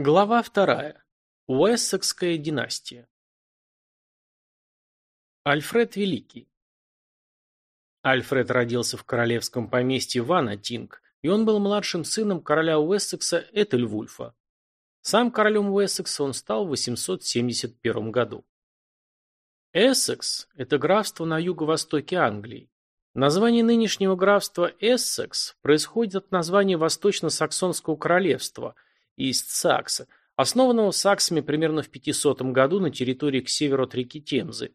Глава вторая. Уэссекская династия. Альфред Великий. Альфред родился в королевском поместье Ванатинг, и он был младшим сыном короля Уэссекса Этельвульфа. Сам королем Уэссекса он стал в 871 году. Эссекс – это графство на юго-востоке Англии. Название нынешнего графства Эссекс происходит от названия Восточно-Саксонского королевства – Ист-Сакса, основанного саксами примерно в 500 году на территории к северу от реки Темзы.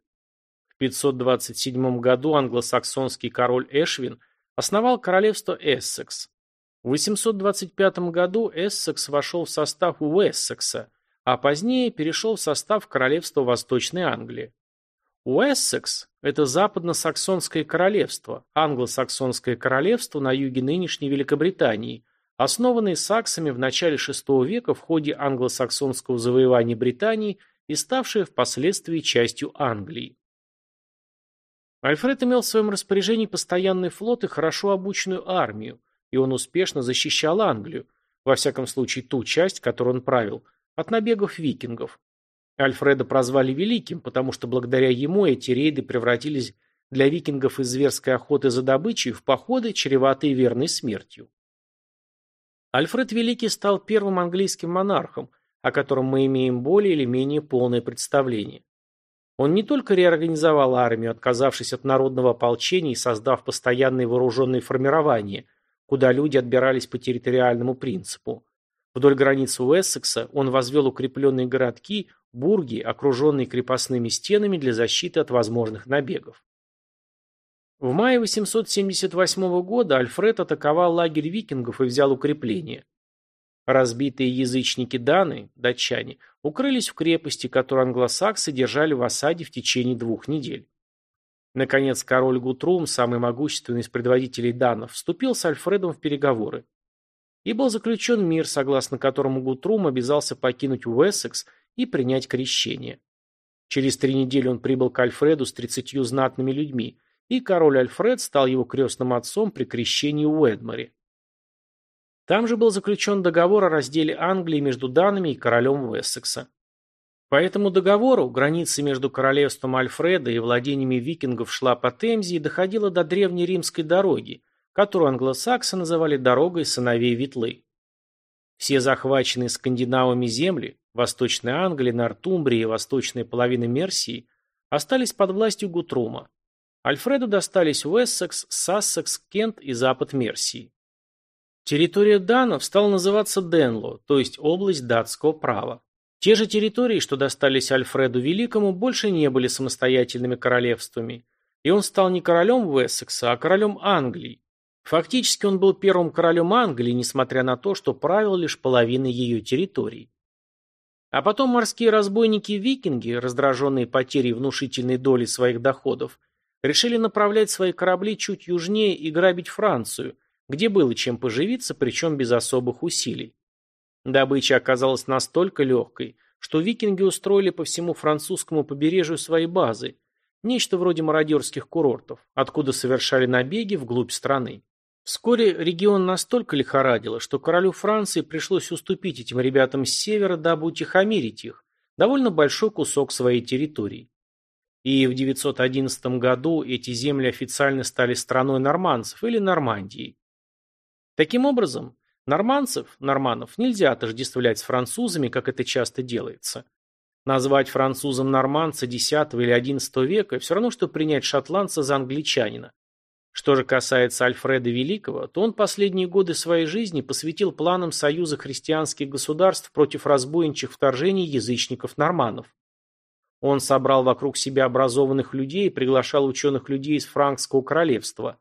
В 527 году англосаксонский король Эшвин основал королевство Эссекс. В 825 году Эссекс вошел в состав Уэссекса, а позднее перешел в состав королевства Восточной Англии. Уэссекс – это западно-саксонское королевство, англосаксонское королевство на юге нынешней Великобритании, основанный саксами в начале VI века в ходе англосаксонского завоевания Британии и ставшее впоследствии частью Англии. Альфред имел в своем распоряжении постоянный флот и хорошо обученную армию, и он успешно защищал Англию, во всяком случае ту часть, которую он правил, от набегов викингов. Альфреда прозвали Великим, потому что благодаря ему эти рейды превратились для викингов из зверской охоты за добычей в походы, чреватые верной смертью. Альфред Великий стал первым английским монархом, о котором мы имеем более или менее полное представление. Он не только реорганизовал армию, отказавшись от народного ополчения и создав постоянные вооруженные формирования, куда люди отбирались по территориальному принципу. Вдоль границы Уэссекса он возвел укрепленные городки, бурги, окруженные крепостными стенами для защиты от возможных набегов. В мае 878 года Альфред атаковал лагерь викингов и взял укрепление. Разбитые язычники Даны, датчане, укрылись в крепости, которую англосаксы держали в осаде в течение двух недель. Наконец, король Гутрум, самый могущественный из предводителей данов, вступил с Альфредом в переговоры. И был заключен мир, согласно которому Гутрум обязался покинуть Уэссекс и принять крещение. Через три недели он прибыл к Альфреду с тридцатью знатными людьми, и король Альфред стал его крестным отцом при крещении в Уэдморе. Там же был заключен договор о разделе Англии между Данами и королем Уэссекса. По этому договору граница между королевством Альфреда и владениями викингов шла по Темзе и доходила до древней римской дороги, которую англосаксы называли дорогой сыновей Ветлы. Все захваченные скандинавами земли, Восточная Англия, Нортумбрия и восточная половина Мерсии, остались под властью Гутрума. Альфреду достались Уэссекс, Сассекс, Кент и запад Мерсии. Территория данов стала называться Денло, то есть область датского права. Те же территории, что достались Альфреду Великому, больше не были самостоятельными королевствами, и он стал не королем Уэссекса, а королем Англии. Фактически он был первым королем Англии, несмотря на то, что правил лишь половиной ее территории. А потом морские разбойники-викинги, раздраженные потерей внушительной доли своих доходов, решили направлять свои корабли чуть южнее и грабить Францию, где было чем поживиться, причем без особых усилий. Добыча оказалась настолько легкой, что викинги устроили по всему французскому побережью свои базы, нечто вроде мародерских курортов, откуда совершали набеги вглубь страны. Вскоре регион настолько лихорадило, что королю Франции пришлось уступить этим ребятам с севера, дабы утихомирить их, довольно большой кусок своей территории и в 911 году эти земли официально стали страной нормандцев или Нормандией. Таким образом, нормандцев, норманов, нельзя отождествлять с французами, как это часто делается. Назвать французом нормандца X или XI века все равно, что принять шотландца за англичанина. Что же касается Альфреда Великого, то он последние годы своей жизни посвятил планам союза христианских государств против разбойничьих вторжений язычников-норманов. Он собрал вокруг себя образованных людей и приглашал ученых людей из Франкского королевства.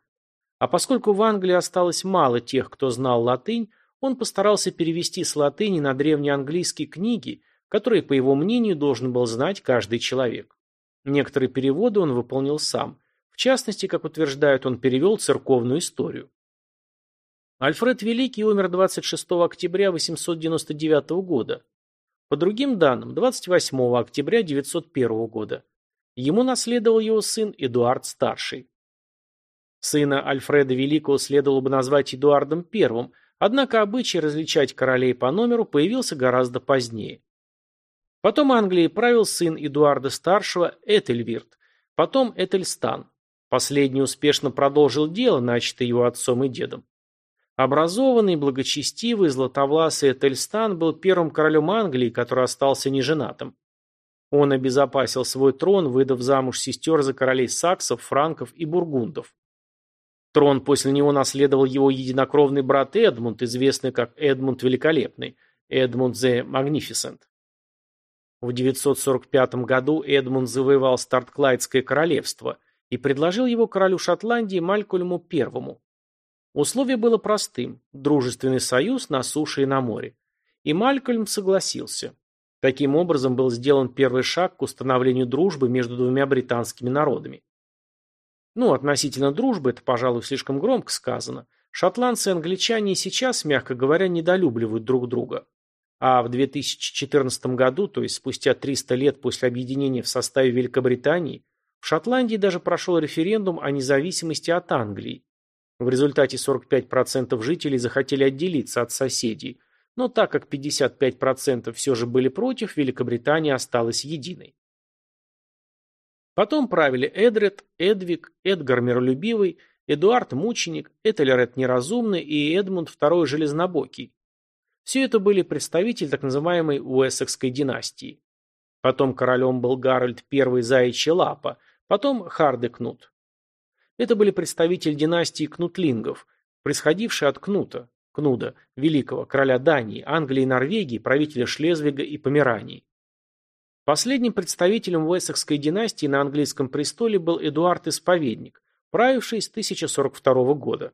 А поскольку в Англии осталось мало тех, кто знал латынь, он постарался перевести с латыни на древнеанглийские книги, которые, по его мнению, должен был знать каждый человек. Некоторые переводы он выполнил сам. В частности, как утверждают, он перевел церковную историю. Альфред Великий умер 26 октября 899 года. По другим данным, 28 октября 901 года. Ему наследовал его сын Эдуард Старший. Сына Альфреда Великого следовало бы назвать Эдуардом I, Однако обычай различать королей по номеру появился гораздо позднее. Потом Англией правил сын Эдуарда Старшего Этельвирт, потом Этельстан. Последний успешно продолжил дело, начатое его отцом и дедом. Образованный, благочестивый, златовласый Этельстан был первым королем Англии, который остался неженатым. Он обезопасил свой трон, выдав замуж сестер за королей саксов, франков и бургундов. Трон после него наследовал его единокровный брат Эдмунд, известный как Эдмунд Великолепный, Эдмунд the Magnificent. В 945 году Эдмунд завоевал Старт-Клайдское королевство и предложил его королю Шотландии Малькольму I. Условие было простым – дружественный союз на суше и на море. И Малькольм согласился. Таким образом был сделан первый шаг к установлению дружбы между двумя британскими народами. Ну, относительно дружбы, это, пожалуй, слишком громко сказано. Шотландцы и англичане и сейчас, мягко говоря, недолюбливают друг друга. А в 2014 году, то есть спустя 300 лет после объединения в составе Великобритании, в Шотландии даже прошел референдум о независимости от Англии. В результате 45% жителей захотели отделиться от соседей, но так как 55% все же были против, Великобритания осталась единой. Потом правили Эдред, Эдвиг, Эдгар Миролюбивый, Эдуард Мученик, Этельред Неразумный и Эдмунд II Железнобокий. Все это были представители так называемой Уэссекской династии. Потом королем был Гарольд I Заячья Лапа, потом Харде Кнут. Это были представители династии Кнутлингов, происходившие от Кнута, Кнуда, великого короля Дании, Англии и Норвегии, правителя Шлезвига и Померании. Последним представителем Уэссекской династии на английском престоле был Эдуард Исповедник, правивший с 1042 года.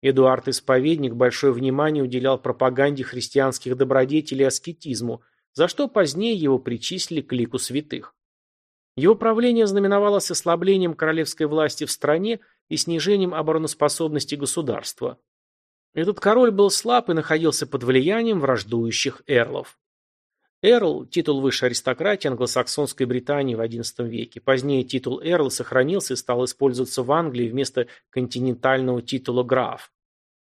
Эдуард Исповедник большое внимание уделял пропаганде христианских добродетелей и аскетизму, за что позднее его причислили к лику святых. Его правление знаменовалось ослаблением королевской власти в стране и снижением обороноспособности государства. Этот король был слаб и находился под влиянием враждующих эрлов. Эрл – титул высшей аристократии англосаксонской Британии в XI веке. Позднее титул Эрл сохранился и стал использоваться в Англии вместо континентального титула граф.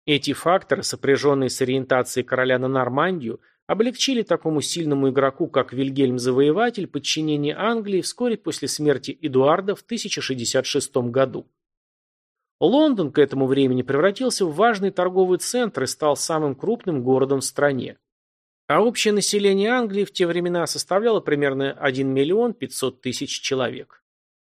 Эти факторы, сопряженные с ориентацией короля на Нормандию, облегчили такому сильному игроку, как Вильгельм Завоеватель, подчинение Англии вскоре после смерти Эдуарда в 1066 году. Лондон к этому времени превратился в важный торговый центр и стал самым крупным городом в стране. А общее население Англии в те времена составляло примерно 1 миллион 500 тысяч человек.